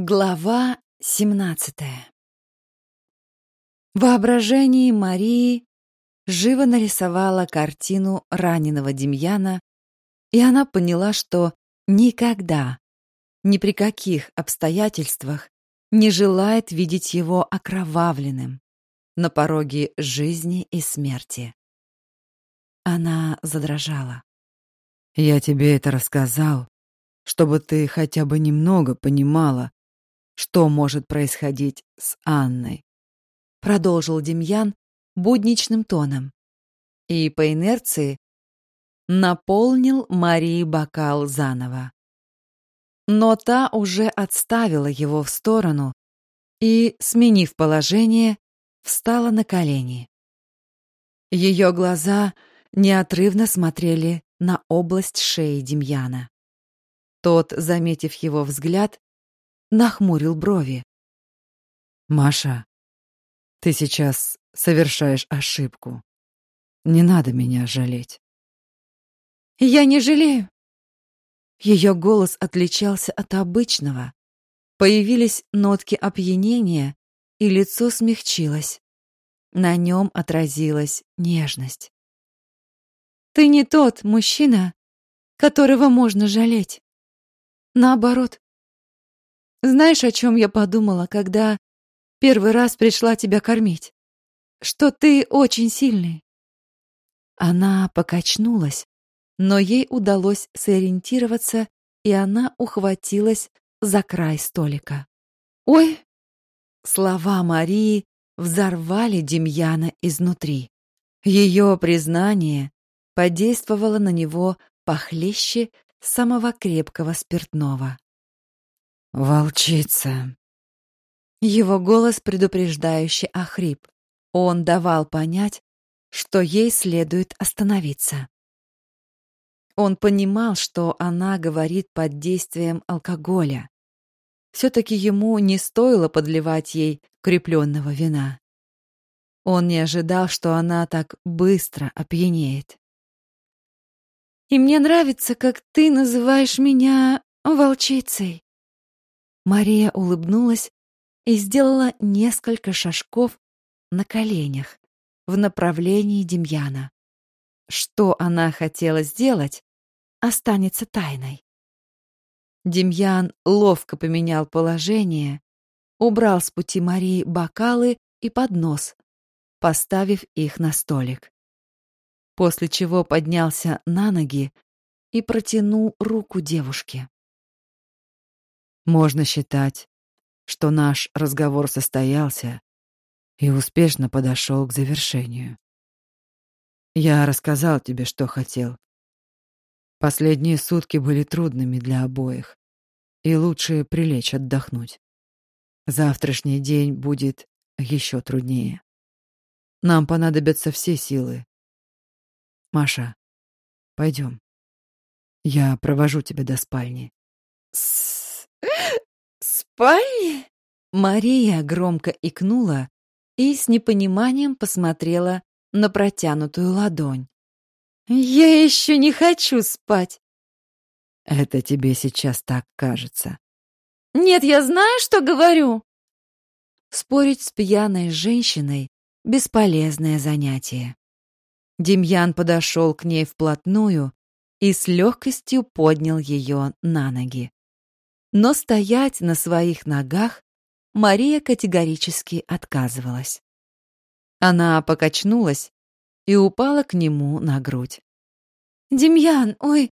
Глава 17 В воображении Марии живо нарисовала картину раненого Демьяна, и она поняла, что никогда, ни при каких обстоятельствах не желает видеть его окровавленным на пороге жизни и смерти. Она задрожала. «Я тебе это рассказал, чтобы ты хотя бы немного понимала, что может происходить с Анной. Продолжил Демьян будничным тоном. И по инерции наполнил Марии бокал заново. Но та уже отставила его в сторону и, сменив положение, встала на колени. Ее глаза неотрывно смотрели на область шеи Демьяна. Тот, заметив его взгляд, нахмурил брови. «Маша, ты сейчас совершаешь ошибку. Не надо меня жалеть». «Я не жалею». Ее голос отличался от обычного. Появились нотки опьянения, и лицо смягчилось. На нем отразилась нежность. «Ты не тот мужчина, которого можно жалеть. Наоборот, знаешь, о чем я подумала, когда первый раз пришла тебя кормить? Что ты очень сильный. Она покачнулась, но ей удалось сориентироваться, и она ухватилась за край столика. Ой! Слова Марии взорвали Демьяна изнутри. Ее признание подействовало на него похлеще самого крепкого спиртного. Волчица. Его голос предупреждающе охрип. Он давал понять, что ей следует остановиться. Он понимал, что она говорит под действием алкоголя. Все-таки ему не стоило подливать ей крепленного вина. Он не ожидал, что она так быстро опьянеет. «И мне нравится, как ты называешь меня волчицей», Мария улыбнулась и сделала несколько шажков на коленях в направлении Демьяна. Что она хотела сделать, останется тайной. Демьян ловко поменял положение, убрал с пути Марии бокалы и поднос, поставив их на столик. После чего поднялся на ноги и протянул руку девушке. Можно считать, что наш разговор состоялся и успешно подошел к завершению. Я рассказал тебе, что хотел. Последние сутки были трудными для обоих, и лучше прилечь отдохнуть. Завтрашний день будет еще труднее. Нам понадобятся все силы. Маша, пойдем. Я провожу тебя до спальни. Спальне?» Мария громко икнула и с непониманием посмотрела на протянутую ладонь. «Я еще не хочу спать!» «Это тебе сейчас так кажется». «Нет, я знаю, что говорю!» Спорить с пьяной женщиной — бесполезное занятие. Демьян подошел к ней вплотную и с легкостью поднял ее на ноги. Но стоять на своих ногах Мария категорически отказывалась. Она покачнулась и упала к нему на грудь. «Демьян, ой,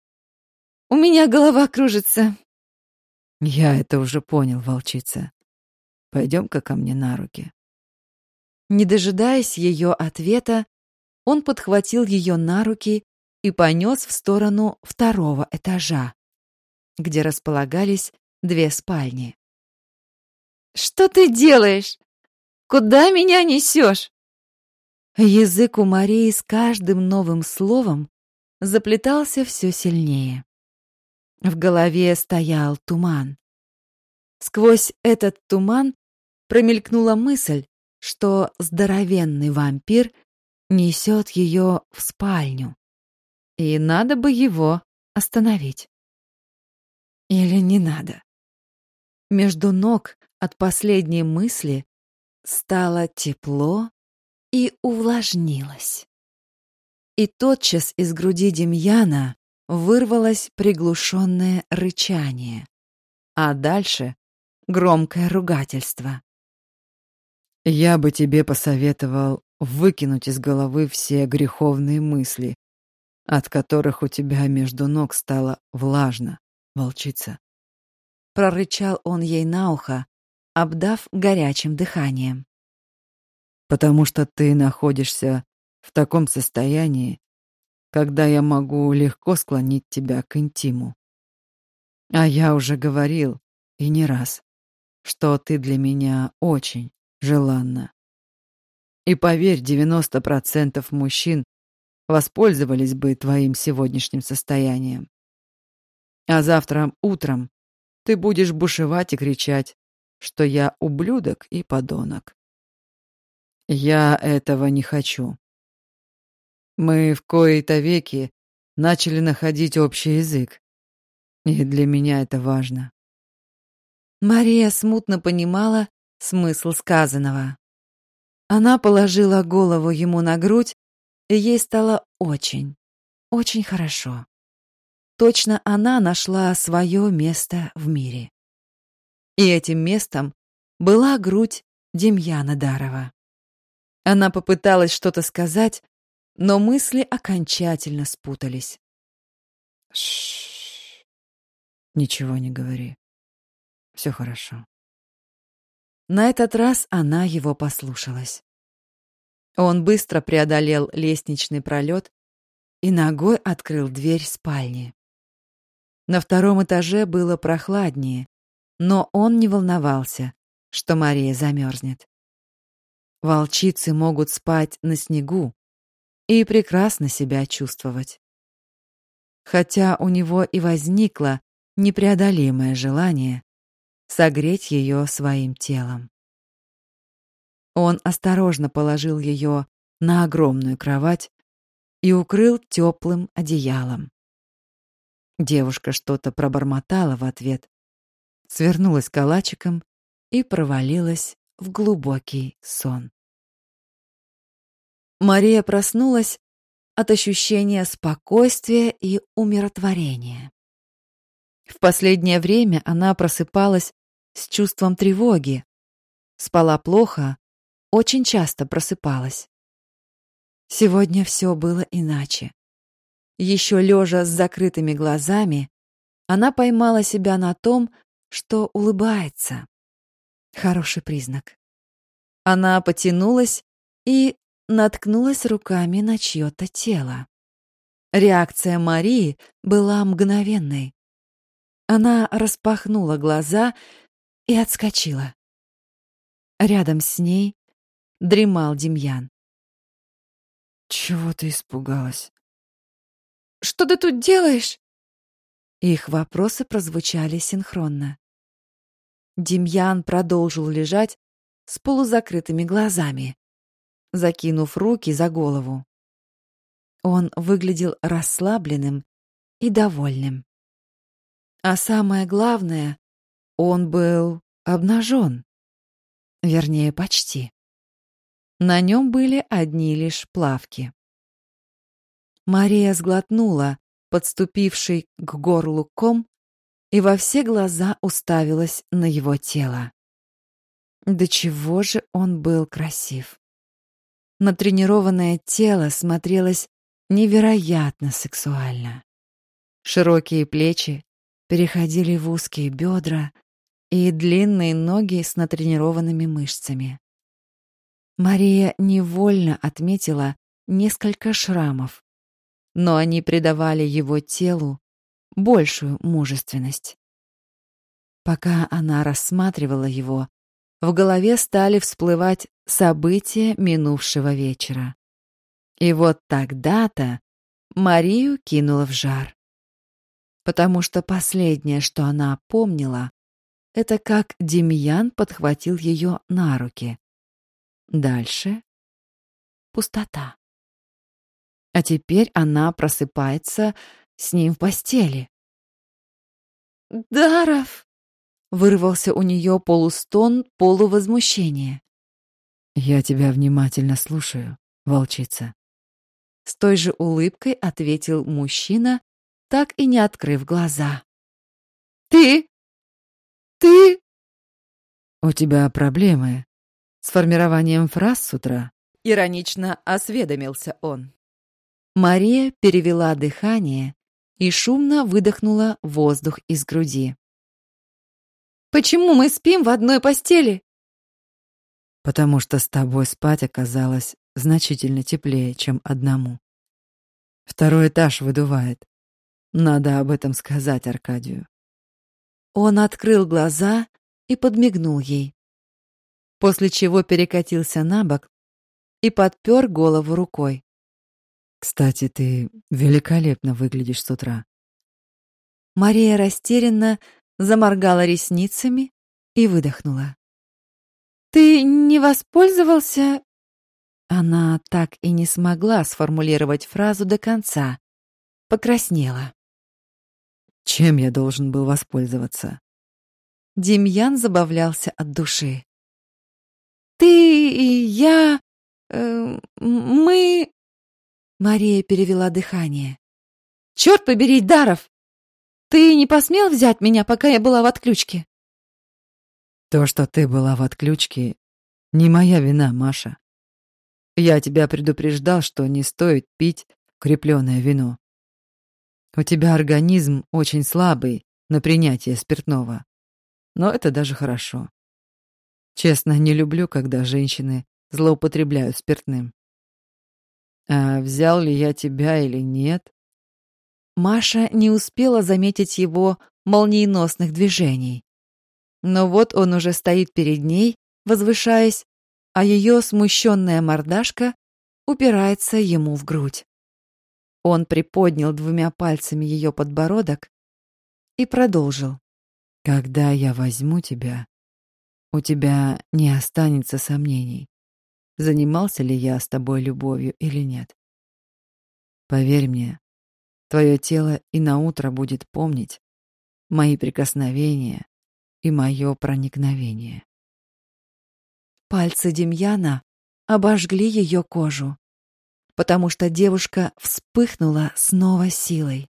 у меня голова кружится». «Я это уже понял, волчица. Пойдем-ка ко мне на руки». Не дожидаясь ее ответа, он подхватил ее на руки и понес в сторону второго этажа, где располагались две спальни. «Что ты делаешь? Куда меня несешь?» Язык у Марии с каждым новым словом заплетался все сильнее. В голове стоял туман. Сквозь этот туман промелькнула мысль, что здоровенный вампир несет ее в спальню, и надо бы его остановить. Или не надо? Между ног от последней мысли стало тепло и увлажнилось. И тотчас из груди Демьяна вырвалось приглушенное рычание, а дальше громкое ругательство. «Я бы тебе посоветовал выкинуть из головы все греховные мысли, от которых у тебя между ног стало влажно, волчица. Прорычал он ей на ухо, обдав горячим дыханием. Потому что ты находишься в таком состоянии, когда я могу легко склонить тебя к интиму. А я уже говорил, и не раз, что ты для меня очень желанна. И поверь, 90% мужчин воспользовались бы твоим сегодняшним состоянием. А завтра утром ты будешь бушевать и кричать, что я ублюдок и подонок. Я этого не хочу. Мы в кои-то веки начали находить общий язык. И для меня это важно. Мария смутно понимала смысл сказанного. Она положила голову ему на грудь, и ей стало очень, очень хорошо. Точно она нашла свое место в мире. И этим местом была грудь Демьяна Дарова. Она попыталась что-то сказать, но мысли окончательно спутались. Шш. Ничего не говори. Все хорошо. На этот раз она его послушалась. Он быстро преодолел лестничный пролет и ногой открыл дверь спальни. На втором этаже было прохладнее, но он не волновался, что Мария замерзнет. Волчицы могут спать на снегу и прекрасно себя чувствовать. Хотя у него и возникло непреодолимое желание согреть ее своим телом. Он осторожно положил ее на огромную кровать и укрыл теплым одеялом. Девушка что-то пробормотала в ответ, свернулась калачиком и провалилась в глубокий сон. Мария проснулась от ощущения спокойствия и умиротворения. В последнее время она просыпалась с чувством тревоги, спала плохо, очень часто просыпалась. Сегодня все было иначе. Еще лежа с закрытыми глазами, она поймала себя на том, что улыбается. Хороший признак. Она потянулась и наткнулась руками на чье-то тело. Реакция Марии была мгновенной. Она распахнула глаза и отскочила. Рядом с ней дремал Демьян. «Чего ты испугалась?» «Что ты тут делаешь?» Их вопросы прозвучали синхронно. Демьян продолжил лежать с полузакрытыми глазами, закинув руки за голову. Он выглядел расслабленным и довольным. А самое главное, он был обнажен. Вернее, почти. На нем были одни лишь плавки. Мария сглотнула, подступивший к горлу ком, и во все глаза уставилась на его тело. До чего же он был красив. Натренированное тело смотрелось невероятно сексуально. Широкие плечи переходили в узкие бедра и длинные ноги с натренированными мышцами. Мария невольно отметила несколько шрамов, но они придавали его телу большую мужественность. Пока она рассматривала его, в голове стали всплывать события минувшего вечера. И вот тогда-то Марию кинуло в жар. Потому что последнее, что она помнила, это как Демьян подхватил ее на руки, Дальше пустота. А теперь она просыпается с ним в постели. «Даров!» вырвался у нее полустон, полувозмущение. «Я тебя внимательно слушаю, волчица». С той же улыбкой ответил мужчина, так и не открыв глаза. «Ты? Ты?» «У тебя проблемы с формированием фраз с утра?» Иронично осведомился он. Мария перевела дыхание и шумно выдохнула воздух из груди. «Почему мы спим в одной постели?» «Потому что с тобой спать оказалось значительно теплее, чем одному. Второй этаж выдувает. Надо об этом сказать Аркадию». Он открыл глаза и подмигнул ей, после чего перекатился на бок и подпер голову рукой. Кстати, ты великолепно выглядишь с утра. Мария растерянно заморгала ресницами и выдохнула. Ты не воспользовался? Она так и не смогла сформулировать фразу до конца. Покраснела. Чем я должен был воспользоваться? Демьян забавлялся от души. Ты и я э, мы Мария перевела дыхание. «Черт побери, Даров! Ты не посмел взять меня, пока я была в отключке?» «То, что ты была в отключке, не моя вина, Маша. Я тебя предупреждал, что не стоит пить крепленное вино. У тебя организм очень слабый на принятие спиртного. Но это даже хорошо. Честно, не люблю, когда женщины злоупотребляют спиртным. А взял ли я тебя или нет? Маша не успела заметить его молниеносных движений. Но вот он уже стоит перед ней, возвышаясь, а ее смущенная мордашка упирается ему в грудь. Он приподнял двумя пальцами ее подбородок и продолжил. «Когда я возьму тебя, у тебя не останется сомнений занимался ли я с тобой любовью или нет. Поверь мне, твое тело и на утро будет помнить мои прикосновения и мое проникновение. Пальцы Демьяна обожгли ее кожу, потому что девушка вспыхнула снова силой.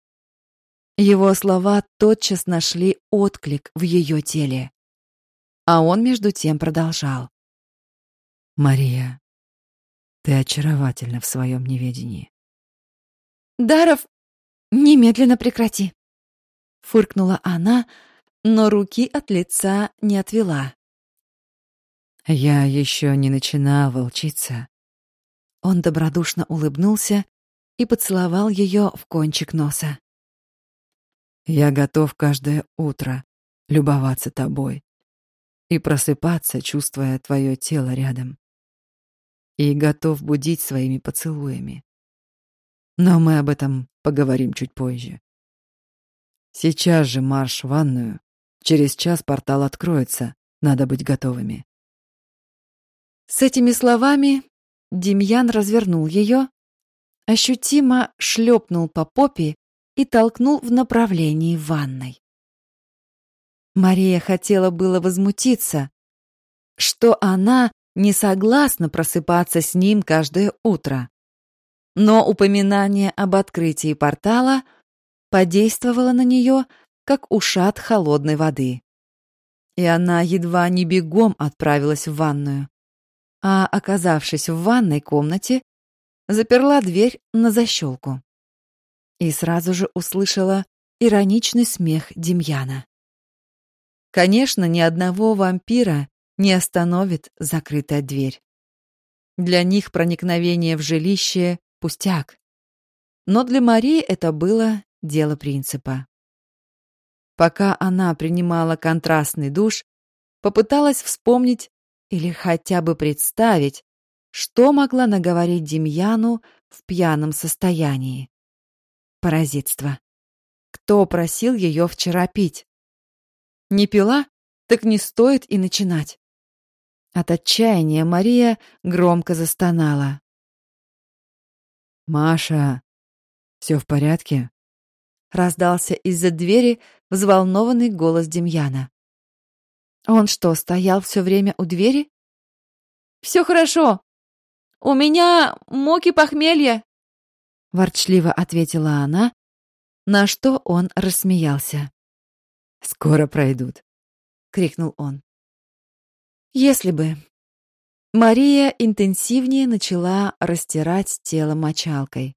Его слова тотчас нашли отклик в ее теле. А он между тем продолжал. Мария, ты очаровательна в своем неведении. Даров, немедленно прекрати. Фыркнула она, но руки от лица не отвела. Я еще не начинал волчиться. Он добродушно улыбнулся и поцеловал ее в кончик носа. Я готов каждое утро любоваться тобой и просыпаться, чувствуя твое тело рядом и готов будить своими поцелуями. Но мы об этом поговорим чуть позже. Сейчас же марш в ванную. Через час портал откроется. Надо быть готовыми. С этими словами Демьян развернул ее, ощутимо шлепнул по попе и толкнул в направлении ванной. Мария хотела было возмутиться, что она не согласна просыпаться с ним каждое утро. Но упоминание об открытии портала подействовало на нее, как ушат холодной воды. И она едва не бегом отправилась в ванную. А, оказавшись в ванной комнате, заперла дверь на защелку. И сразу же услышала ироничный смех Демьяна. Конечно, ни одного вампира не остановит закрытая дверь. Для них проникновение в жилище — пустяк. Но для Марии это было дело принципа. Пока она принимала контрастный душ, попыталась вспомнить или хотя бы представить, что могла наговорить Демьяну в пьяном состоянии. Паразитство. Кто просил ее вчера пить? Не пила? Так не стоит и начинать. От отчаяния Мария громко застонала. «Маша, все в порядке?» Раздался из-за двери взволнованный голос Демьяна. Он что, стоял все время у двери? Все хорошо. У меня моки похмелья, ворчливо ответила она, на что он рассмеялся. Скоро пройдут, крикнул он. Если бы Мария интенсивнее начала растирать тело мочалкой.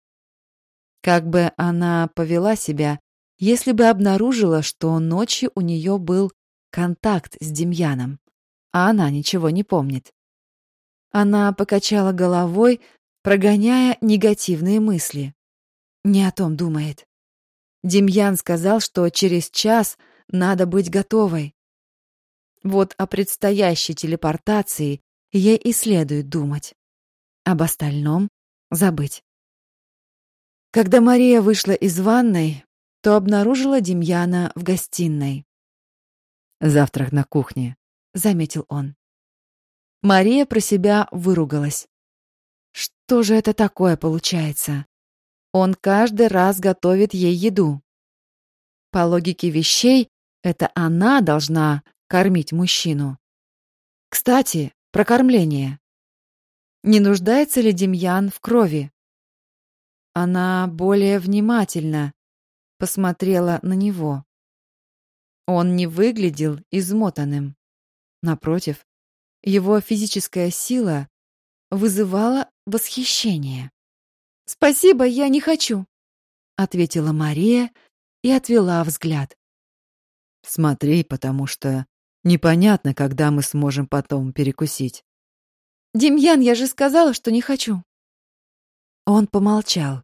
Как бы она повела себя, если бы обнаружила, что ночью у нее был контакт с Демьяном, а она ничего не помнит. Она покачала головой, прогоняя негативные мысли. Не о том думает. Демьян сказал, что через час надо быть готовой. Вот о предстоящей телепортации ей и следует думать. Об остальном забыть. Когда Мария вышла из ванной, то обнаружила Демьяна в гостиной. «Завтрак на кухне», — заметил он. Мария про себя выругалась. Что же это такое получается? Он каждый раз готовит ей еду. По логике вещей, это она должна кормить мужчину. Кстати, про кормление. Не нуждается ли Демьян в крови? Она более внимательно посмотрела на него. Он не выглядел измотанным. Напротив, его физическая сила вызывала восхищение. «Спасибо, я не хочу», — ответила Мария и отвела взгляд. «Смотри, потому что непонятно, когда мы сможем потом перекусить». «Демьян, я же сказала, что не хочу». Он помолчал,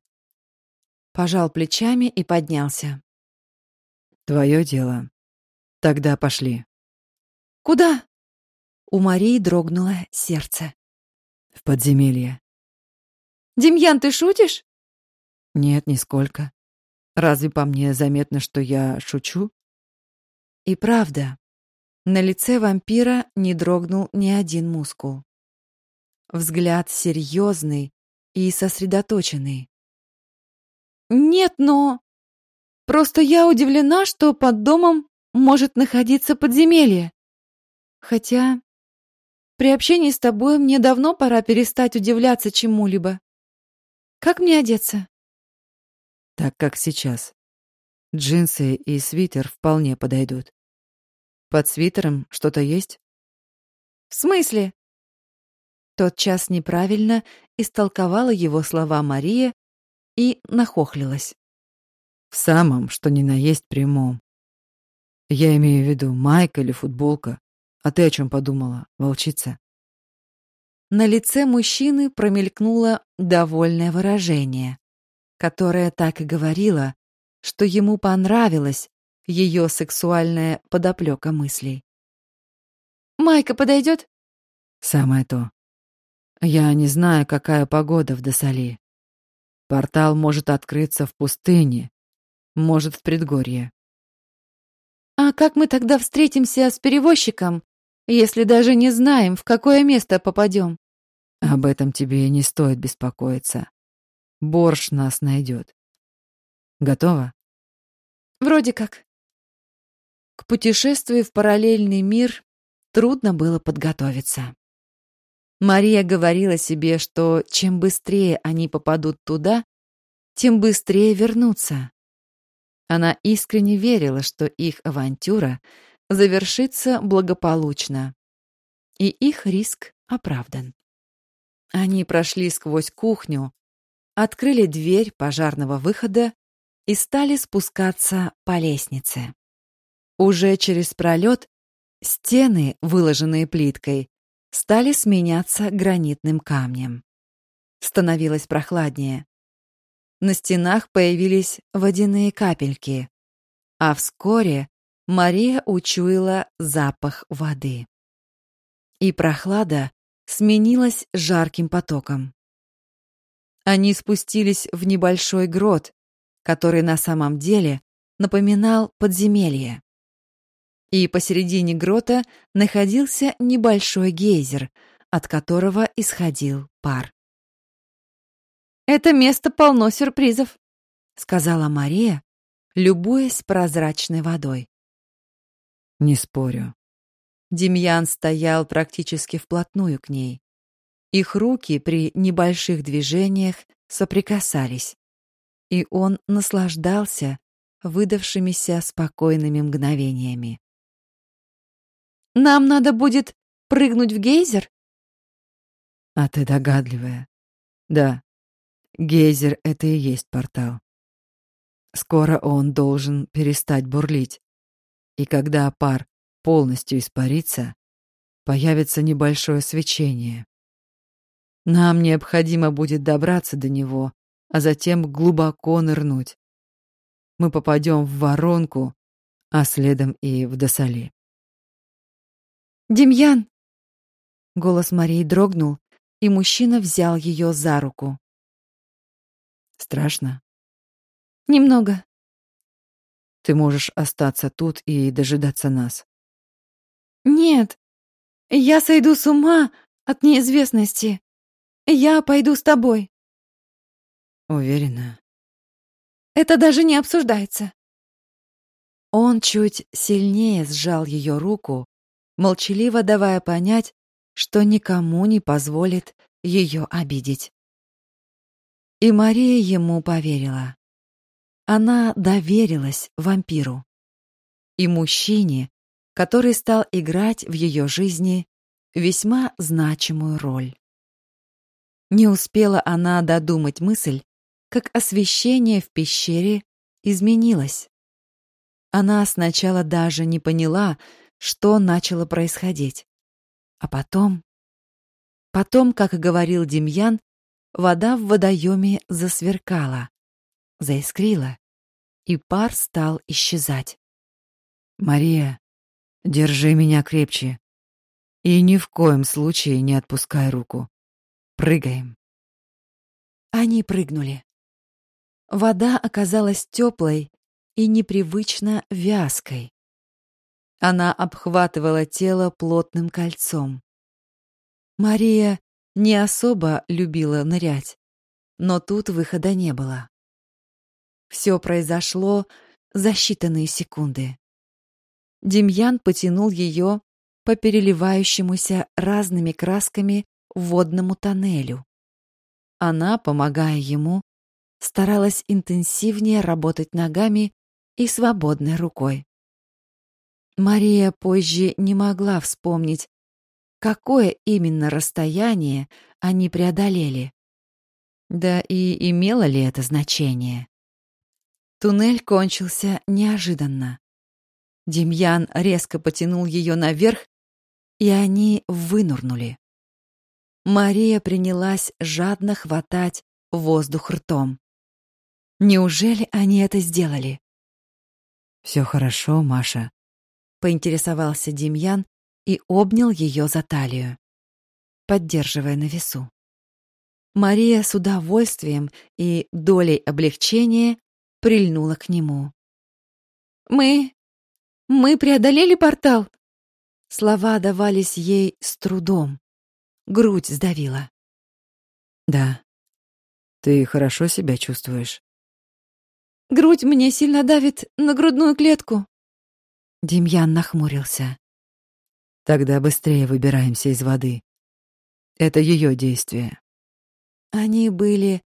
пожал плечами и поднялся. «Твое дело. Тогда пошли». «Куда?» У Марии дрогнуло сердце. В подземелье. Демьян, ты шутишь? Нет, нисколько. Разве по мне заметно, что я шучу? И правда, на лице вампира не дрогнул ни один мускул. Взгляд серьезный и сосредоточенный. Нет, но просто я удивлена, что под домом может находиться подземелье. Хотя при общении с тобой мне давно пора перестать удивляться чему-либо. Как мне одеться? Так, как сейчас. Джинсы и свитер вполне подойдут. Под свитером что-то есть? В смысле? Тот час неправильно истолковала его слова Мария и нахохлилась. В самом, что ни на есть прямом. Я имею в виду майка или футболка. А ты о чем подумала, волчица? На лице мужчины промелькнуло довольное выражение, которое так и говорило, что ему понравилась ее сексуальная подоплека мыслей. «Майка подойдет?» «Самое то. Я не знаю, какая погода в Досали. Портал может открыться в пустыне, может, в предгорье. А как мы тогда встретимся с перевозчиком, если даже не знаем, в какое место попадем. Об этом тебе не стоит беспокоиться. Борщ нас найдет. Готово? Вроде как. К путешествию в параллельный мир трудно было подготовиться. Мария говорила себе, что чем быстрее они попадут туда, тем быстрее вернутся. Она искренне верила, что их авантюра завершится благополучно. И их риск оправдан. Они прошли сквозь кухню, открыли дверь пожарного выхода и стали спускаться по лестнице. Уже через пролет стены, выложенные плиткой, стали сменяться гранитным камнем. Становилось прохладнее. На стенах появились водяные капельки, а вскоре Мария учуяла запах воды. И прохлада сменилась жарким потоком. Они спустились в небольшой грот, который на самом деле напоминал подземелье. И посередине грота находился небольшой гейзер, от которого исходил пар. «Это место полно сюрпризов», — сказала Мария, любуясь прозрачной водой. Не спорю. Демьян стоял практически вплотную к ней. Их руки при небольших движениях соприкасались, и он наслаждался выдавшимися спокойными мгновениями. «Нам надо будет прыгнуть в гейзер?» «А ты догадливая. Да, гейзер — это и есть портал. Скоро он должен перестать бурлить, и когда пар полностью испарится, появится небольшое свечение. Нам необходимо будет добраться до него, а затем глубоко нырнуть. Мы попадем в воронку, а следом и в Досали. «Демьян!» Голос Марии дрогнул, и мужчина взял ее за руку. «Страшно?» «Немного». «Ты можешь остаться тут и дожидаться нас». «Нет, я сойду с ума от неизвестности. Я пойду с тобой». «Уверена?» «Это даже не обсуждается». Он чуть сильнее сжал ее руку, молчаливо давая понять, что никому не позволит ее обидеть. И Мария ему поверила. Она доверилась вампиру. И мужчине, который стал играть в ее жизни весьма значимую роль. Не успела она додумать мысль, как освещение в пещере изменилось. Она сначала даже не поняла, что начало происходить. А потом... Потом, как говорил Демьян, вода в водоеме засверкала, заискрила, и пар стал исчезать. «Мария, Держи меня крепче. И ни в коем случае не отпускай руку. Прыгаем. Они прыгнули. Вода оказалась теплой и непривычно вязкой. Она обхватывала тело плотным кольцом. Мария не особо любила нырять, но тут выхода не было. Все произошло за считанные секунды. Демьян потянул ее по переливающемуся разными красками водному тоннелю. Она, помогая ему, старалась интенсивнее работать ногами и свободной рукой. Мария позже не могла вспомнить, какое именно расстояние они преодолели. Да и имело ли это значение? Туннель кончился неожиданно. Демьян резко потянул ее наверх, и они вынурнули. Мария принялась жадно хватать воздух ртом. Неужели они это сделали? Все хорошо, Маша, поинтересовался Демьян и обнял ее за талию, поддерживая на весу. Мария с удовольствием и долей облегчения прильнула к нему. Мы мы преодолели портал. Слова давались ей с трудом. Грудь сдавила. Да. Ты хорошо себя чувствуешь? Грудь мне сильно давит на грудную клетку. Демьян нахмурился. Тогда быстрее выбираемся из воды. Это ее действие. Они были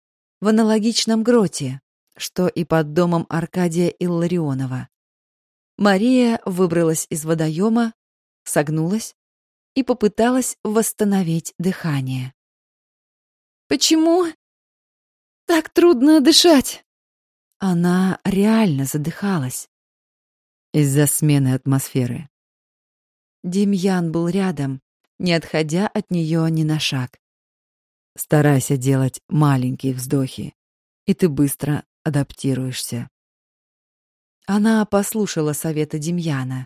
в аналогичном гроте, что и под домом Аркадия Илларионова. Мария выбралась из водоема, согнулась и попыталась восстановить дыхание. «Почему так трудно дышать?» Она реально задыхалась. Из-за смены атмосферы. Демьян был рядом, не отходя от нее ни на шаг. Старайся делать маленькие вздохи, и ты быстро адаптируешься. Она послушала совета Демьяна,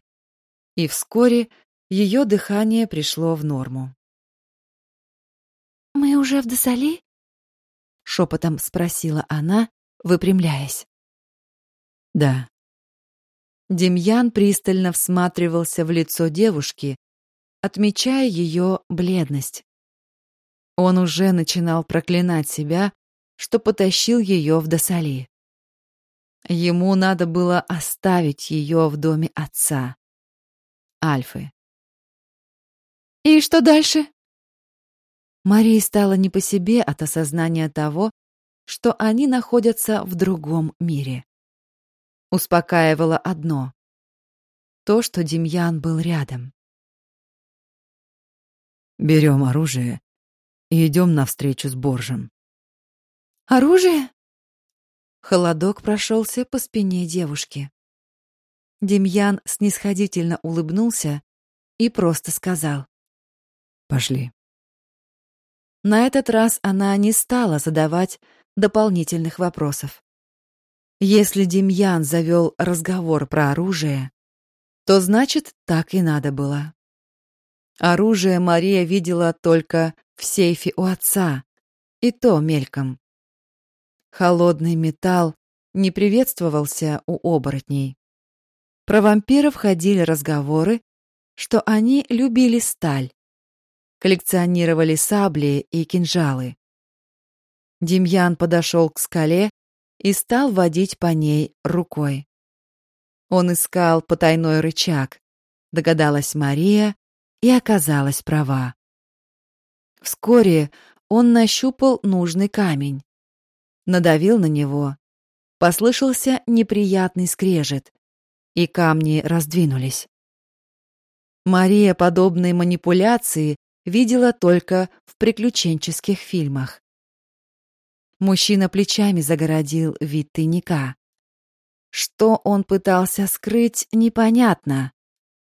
и вскоре ее дыхание пришло в норму. «Мы уже в Досали?» — шепотом спросила она, выпрямляясь. «Да». Демьян пристально всматривался в лицо девушки, отмечая ее бледность. Он уже начинал проклинать себя, что потащил ее в Досали. Ему надо было оставить ее в доме отца. Альфы. «И что дальше?» Марии стало не по себе от осознания того, что они находятся в другом мире. Успокаивало одно — то, что Демьян был рядом. Берем оружие и идем навстречу с Боржем. «Оружие?» Холодок прошелся по спине девушки. Демьян снисходительно улыбнулся и просто сказал. «Пошли». На этот раз она не стала задавать дополнительных вопросов. Если Демьян завел разговор про оружие, то значит, так и надо было. Оружие Мария видела только в сейфе у отца, и то мельком. Холодный металл не приветствовался у оборотней. Про вампиров ходили разговоры, что они любили сталь, коллекционировали сабли и кинжалы. Демьян подошел к скале и стал водить по ней рукой. Он искал потайной рычаг, догадалась Мария и оказалась права. Вскоре он нащупал нужный камень, надавил на него, послышался неприятный скрежет, и камни раздвинулись. Мария подобные манипуляции видела только в приключенческих фильмах. Мужчина плечами загородил вид тайника. Что он пытался скрыть, непонятно,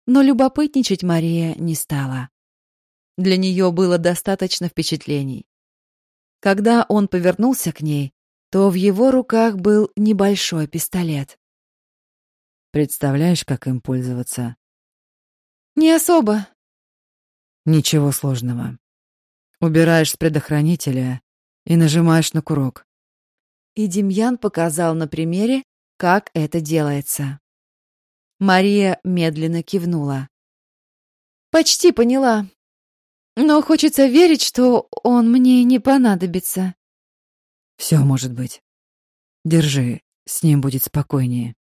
но любопытничать Мария не стала. Для нее было достаточно впечатлений. Когда он повернулся к ней, то в его руках был небольшой пистолет. Представляешь, как им пользоваться? Не особо. Ничего сложного. Убираешь с предохранителя и нажимаешь на курок. И Демьян показал на примере, как это делается. Мария медленно кивнула. Почти поняла. Но хочется верить, что он мне не понадобится. Все может быть. Держи, с ним будет спокойнее.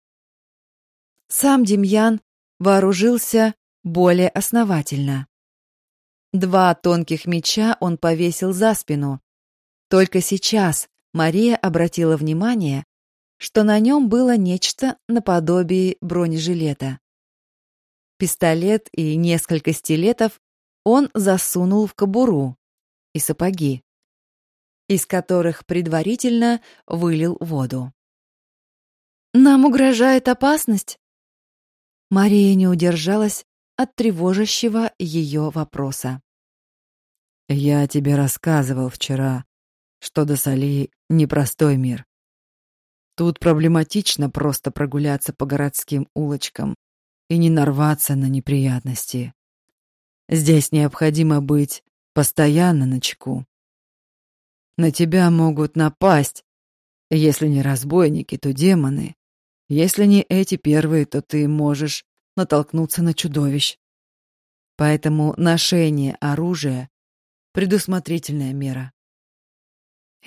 Сам Демьян вооружился более основательно. Два тонких меча он повесил за спину, только сейчас Мария обратила внимание, что на нем было нечто наподобие бронежилета. Пистолет и несколько стилетов он засунул в кобуру и сапоги, из которых предварительно вылил воду. «Нам угрожает опасность?» Мария не удержалась от тревожащего ее вопроса. «Я тебе рассказывал вчера что до Соли непростой мир. Тут проблематично просто прогуляться по городским улочкам и не нарваться на неприятности. Здесь необходимо быть постоянно на чеку. На тебя могут напасть, если не разбойники, то демоны. Если не эти первые, то ты можешь натолкнуться на чудовищ. Поэтому ношение оружия — предусмотрительная мера.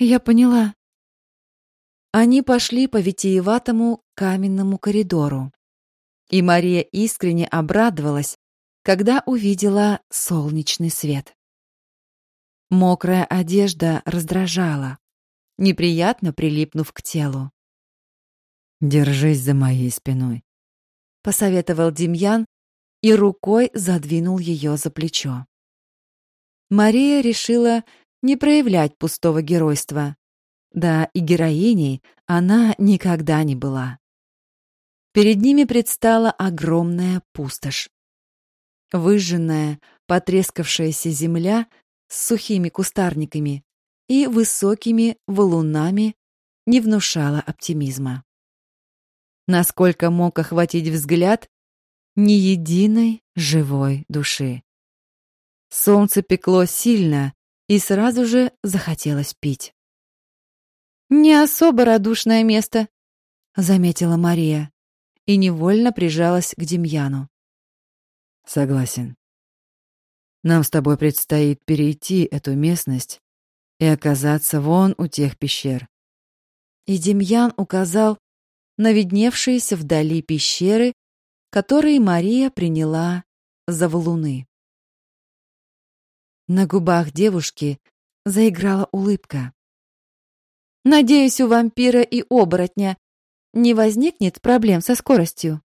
Я поняла. Они пошли по витиеватому каменному коридору. И Мария искренне обрадовалась, когда увидела солнечный свет. Мокрая одежда раздражала, неприятно прилипнув к телу. «Держись за моей спиной», — посоветовал Демьян и рукой задвинул ее за плечо. Мария решила не проявлять пустого геройства. Да и героиней она никогда не была. Перед ними предстала огромная пустошь. Выжженная, потрескавшаяся земля с сухими кустарниками и высокими валунами не внушала оптимизма. Насколько мог охватить взгляд ни единой живой души. Солнце пекло сильно, и сразу же захотелось пить. «Не особо радушное место», — заметила Мария и невольно прижалась к Демьяну. «Согласен. Нам с тобой предстоит перейти эту местность и оказаться вон у тех пещер». И Демьян указал на видневшиеся вдали пещеры, которые Мария приняла за валуны. На губах девушки заиграла улыбка. «Надеюсь, у вампира и оборотня не возникнет проблем со скоростью?»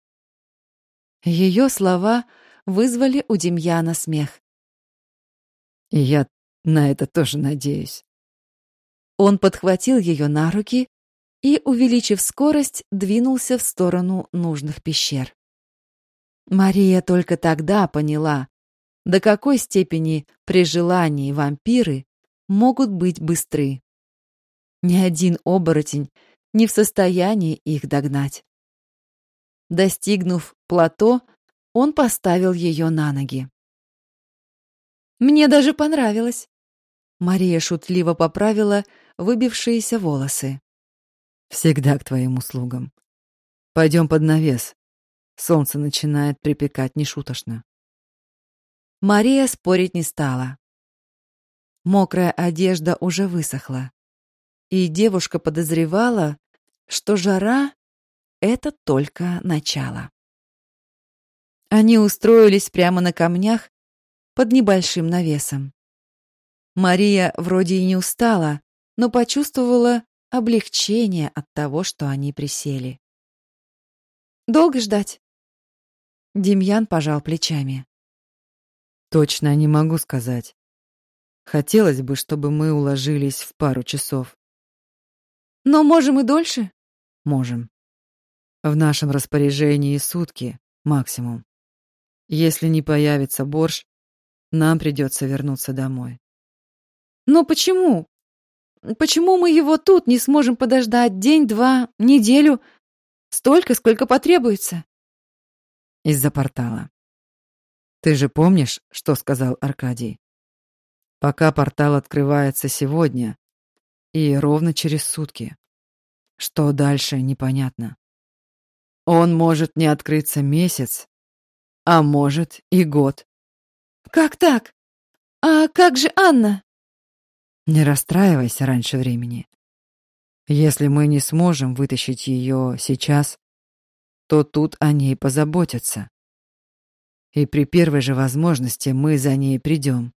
Ее слова вызвали у Демьяна смех. Я на это тоже надеюсь. Он подхватил ее на руки и, увеличив скорость, двинулся в сторону нужных пещер. Мария только тогда поняла, до какой степени при желании вампиры могут быть быстры. Ни один оборотень не в состоянии их догнать. Достигнув плато, он поставил ее на ноги. «Мне даже понравилось!» Мария шутливо поправила выбившиеся волосы. «Всегда к твоим услугам. Пойдем под навес. Солнце начинает припекать нешуточно». Мария спорить не стала. Мокрая одежда уже высохла, и девушка подозревала, что жара — это только начало. Они устроились прямо на камнях под небольшим навесом. Мария вроде и не устала, но почувствовала облегчение от того, что они присели. «Долго ждать?» Демьян пожал плечами. Точно не могу сказать. Хотелось бы, чтобы мы уложились в пару часов. Но можем и дольше? Можем. В нашем распоряжении сутки максимум. Если не появится борщ, нам придется вернуться домой. Но почему? Почему мы его тут не сможем подождать день, два, неделю? Столько, сколько потребуется. Из-за портала. Ты же помнишь, что сказал Аркадий? Пока портал открывается сегодня и ровно через сутки. Что дальше, непонятно. Он может не открыться месяц, а может и год. Как так? А как же Анна? Не расстраивайся раньше времени. Если мы не сможем вытащить ее сейчас, то тут о ней позаботятся и при первой же возможности мы за ней придем.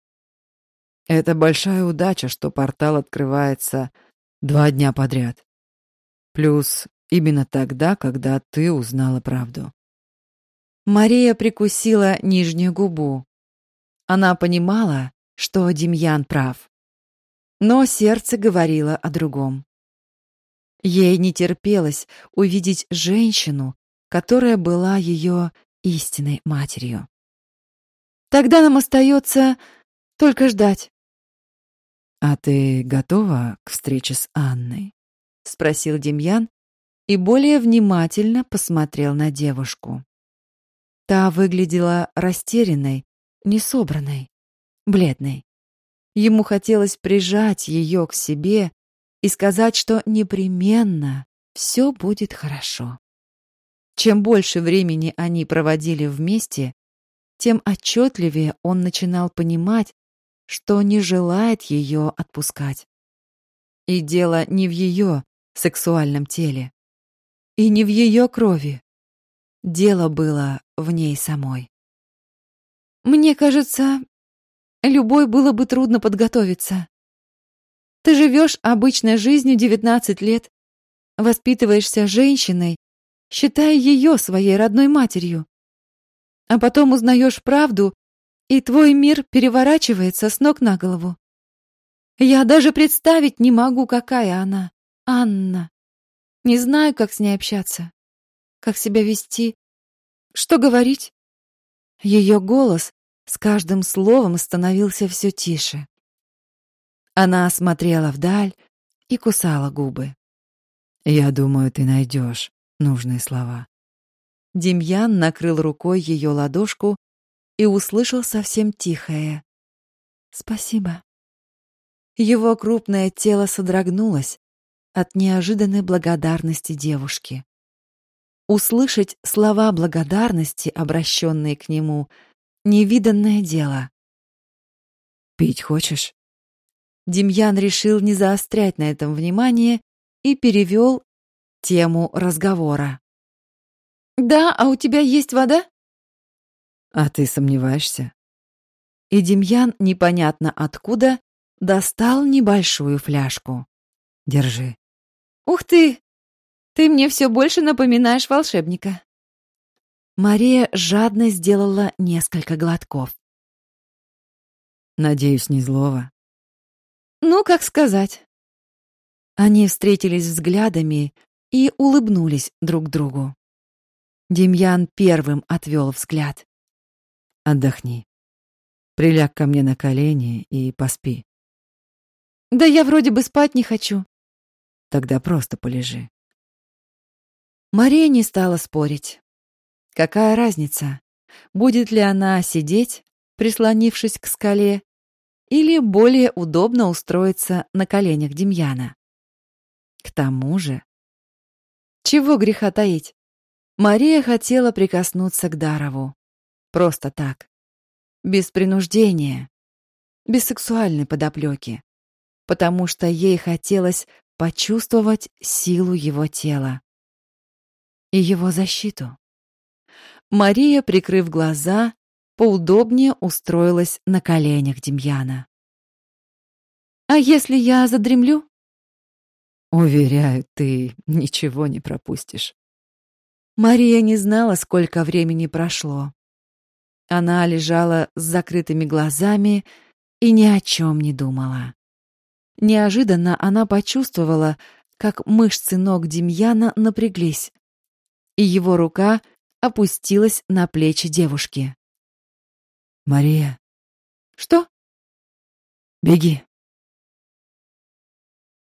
Это большая удача, что портал открывается два дня подряд. Плюс именно тогда, когда ты узнала правду. Мария прикусила нижнюю губу. Она понимала, что Демьян прав. Но сердце говорило о другом. Ей не терпелось увидеть женщину, которая была ее истинной матерью. Тогда нам остается только ждать. А ты готова к встрече с Анной? спросил Демьян и более внимательно посмотрел на девушку. Та выглядела растерянной, несобранной, бледной. Ему хотелось прижать ее к себе и сказать, что непременно все будет хорошо. Чем больше времени они проводили вместе, тем отчетливее он начинал понимать, что не желает ее отпускать. И дело не в ее сексуальном теле, и не в ее крови. Дело было в ней самой. Мне кажется, любой было бы трудно подготовиться. Ты живешь обычной жизнью 19 лет, воспитываешься женщиной, считая ее своей родной матерью. А потом узнаешь правду, и твой мир переворачивается с ног на голову. Я даже представить не могу, какая она, Анна. Не знаю, как с ней общаться, как себя вести, что говорить. Ее голос с каждым словом становился все тише. Она смотрела вдаль и кусала губы. «Я думаю, ты найдешь нужные слова. Демьян накрыл рукой ее ладошку и услышал совсем тихое «Спасибо». Его крупное тело содрогнулось от неожиданной благодарности девушки. Услышать слова благодарности, обращенные к нему, невиданное дело. «Пить хочешь?» Демьян решил не заострять на этом внимание и перевел тему разговора. «Да, а у тебя есть вода?» «А ты сомневаешься?» и Демьян непонятно откуда достал небольшую фляжку. Держи. Ух ты! Ты мне все больше напоминаешь волшебника. Мария жадно сделала несколько глотков. Надеюсь, не злого. Ну, как сказать. Они встретились взглядами и улыбнулись друг другу. Демьян первым отвел взгляд. Отдохни. Приляг ко мне на колени и поспи. Да я вроде бы спать не хочу. Тогда просто полежи. Мария не стала спорить. Какая разница, будет ли она сидеть, прислонившись к скале, или более удобно устроиться на коленях Демьяна. К тому же, чего греха таить? Мария хотела прикоснуться к Дарову. Просто так. Без принуждения. Без сексуальной подоплеки. Потому что ей хотелось почувствовать силу его тела. И его защиту. Мария, прикрыв глаза, поудобнее устроилась на коленях Демьяна. «А если я задремлю?» «Уверяю, ты ничего не пропустишь». Мария не знала, сколько времени прошло. Она лежала с закрытыми глазами и ни о чем не думала. Неожиданно она почувствовала, как мышцы ног Демьяна напряглись, и его рука опустилась на плечи девушки. «Мария». «Что?» «Беги».